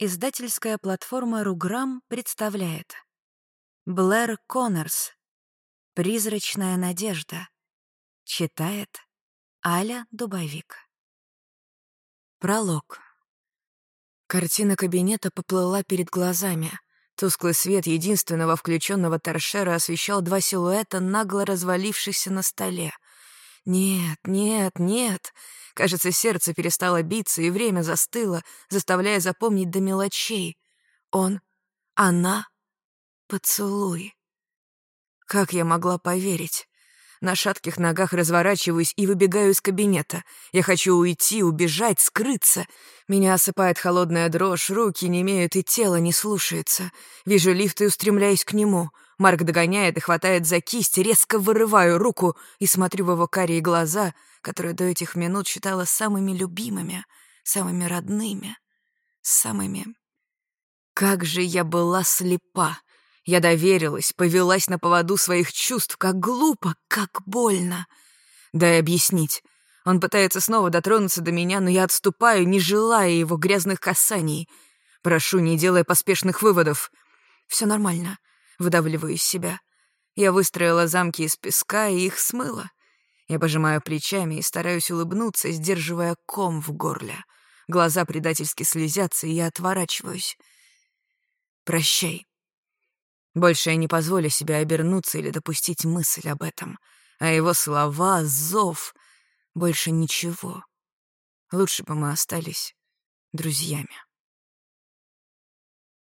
Издательская платформа «Руграм» представляет. Блэр Коннорс. «Призрачная надежда» Читает Аля Дубовик. Пролог. Картина кабинета поплыла перед глазами. Тусклый свет единственного включенного торшера освещал два силуэта, нагло развалившихся на столе. Нет, нет, нет. Кажется, сердце перестало биться, и время застыло, заставляя запомнить до мелочей. Он, она, поцелуй. Как я могла поверить? На шатких ногах разворачиваюсь и выбегаю из кабинета. Я хочу уйти, убежать, скрыться. Меня осыпает холодная дрожь, руки не имеют и тело не слушается. Вижу лифт и устремляюсь к нему. Марк догоняет и хватает за кисть, резко вырываю руку и смотрю в его карие глаза — которые до этих минут считала самыми любимыми, самыми родными, самыми... Как же я была слепа! Я доверилась, повелась на поводу своих чувств, как глупо, как больно. Дай объяснить. Он пытается снова дотронуться до меня, но я отступаю, не желая его грязных касаний. Прошу, не делая поспешных выводов. Все нормально. Выдавливаю из себя. Я выстроила замки из песка и их смыла. Я пожимаю плечами и стараюсь улыбнуться, сдерживая ком в горле. Глаза предательски слезятся, и я отворачиваюсь. «Прощай». Больше я не позволю себе обернуться или допустить мысль об этом. А его слова, зов — больше ничего. Лучше бы мы остались друзьями.